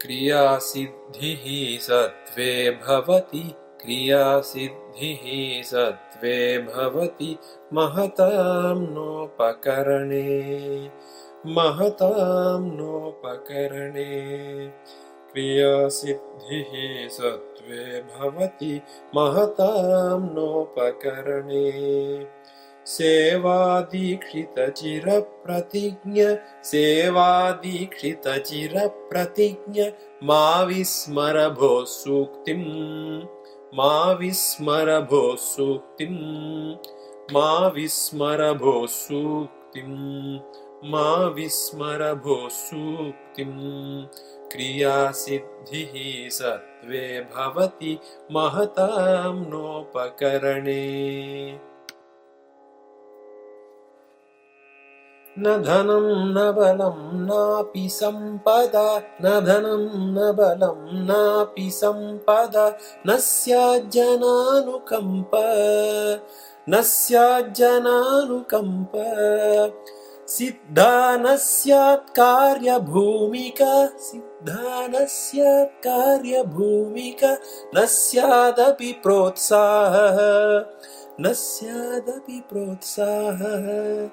क्रियासिद्धिः सत्त्वे भवति क्रियासिद्धिः सत्त्वे भवति महतां नोपकरणे महतां नोपकरणे। क्रियासिद्धिः सत्त्वे भवति महतां नोपकरणे सेवादीक्षितचिरप्रतिज्ञ सेवादीक्षितचिरप्रतिज्ञ मा विस्मर भोः सूक्तिम् मा विस्मर भोः सूक्तिम् मा विस्मर भोः सूक्तिम् मा विस्मर भोः सूक्तिम् क्रियासिद्धिः सत्त्वे भवति महतां नोपकरणे न धनं न बलं नापि सम्पदा। न धनं न बलं नापि सम्पदा। न स्याज्जनानुकम्प। न स्याज्जनानुकम्प। सिद्धा न स्यात् कार्यभूमिका। सिद्धा न स्यात् कार्यभूमिका। न स्यादपि प्रोत्साहः। न स्यादपि प्रोत्साहः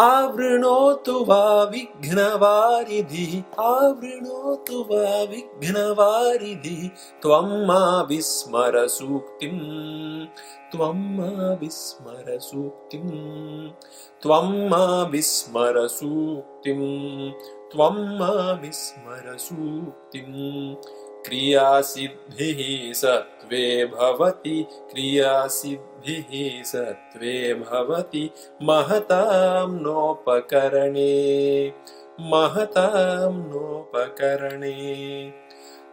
आवृणोतु वा विघ्नवारिधिः आवृणोतु वा विघ्नवारिधिः त्वं मा विस्मर सूक्तिम् त्वं मा विस्मर सूक्तिम् त्वं मा विस्मर सूक्तिम् त्वं मा विस्मर सूक्तिम् क्रियासिद्धिः सत्त्वे भवति क्रियासिद्धिः सत्त्वे भवति। महतां नोपकरणे महतां नोपकरणे।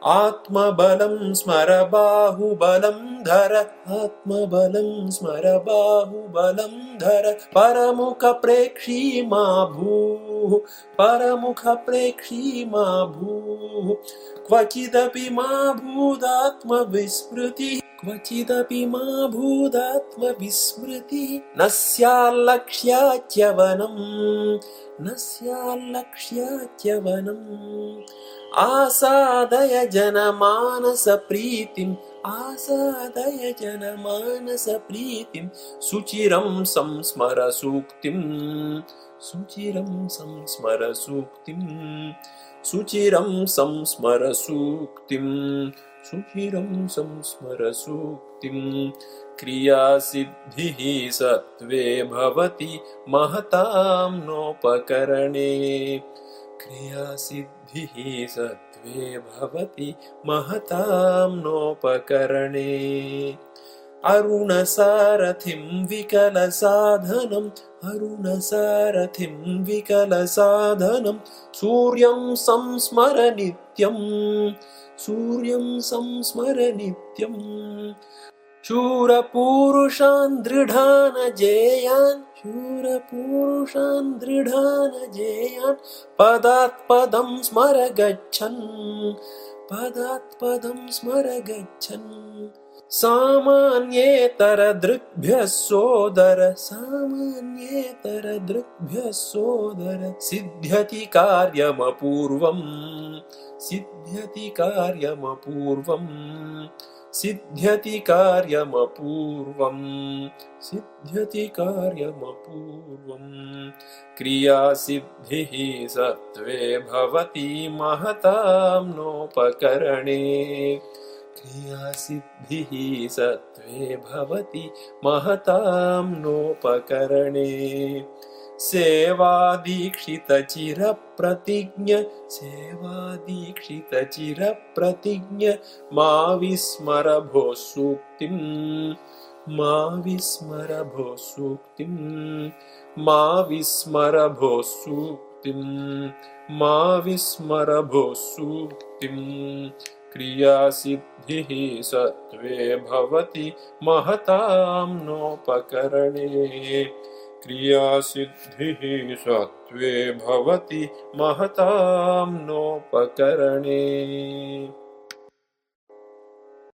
आत्मबलं स्मर बाहुबलं धर आत्मबलं स्मर बाहुबलं धर। परमुखप्रेक्षी मा भूः परमुखप्रेक्षी मा भूः। क्वचिदपि मा भूदात्मविस्मृतिः क्वचिदपि मा भूदात्मविस्मृतिः। न स्याल्लक्ष्याच्यवनम् न स्याल्लक्ष्याच्यवनम्। आसादय जनमानसप्रीतिम् आसादय जनमानसप्रीतिं सुचिरं संस्मर सूक्तिम् सुचिरं संस्मर सूक्तिम् सुचिरं संस्मर सूक्तिम् सुचिरं संस्मर सूक्तिम् क्रियासिद्धिः सत्त्वे भवति महतां नोपकरणे क्रियासिद्धिः सत्त्वे भवति महतां नोपकरणे। अरुणसारथिं विकलसाधनम् अरुणसारथिं विकलसाधनं सूर्यं संस्मर नित्यम् सूर्यं संस्मर नित्यम् शूरपूरुषान् दृढानजेयान् शूरपूरुषान् दृढानजेयान् पदात् पदं स्मर गच्छन् पदात् पदं स्मर गच्छन् सामान्येतरदृग्भ्यः सोदर सामान्येतरदृग्भ्यः सोदर सिद्ध्यति कार्यमपूर्वम्। सिद्ध्यति कार्यमपूर्वम् सिद्ध्यति कार्यमपूर्वम् सिद्ध्यति कार्यमपूर्वम्। क्रियासिद्धिः सत्त्वे भवति महतां नोपकरणे। क्रियासिद्धिः सत्त्वे भवति महतां नोपकरणे सेवादीक्षितचिरप्रतिज्ञ सेवादीक्षितचिरप्रतिज्ञ मा विस्मर भोः सूक्तिम् मा विस्मर भोः सूक्तिम् मा विस्मर भोः सूक्तिम् मा विस्मर भोः सूक्तिम् क्रियासिद्धिः सत्त्वे भवति महतां नोपकरणे क्रियासिद्धिः सत्त्वे भवति महतां नोपकरणे।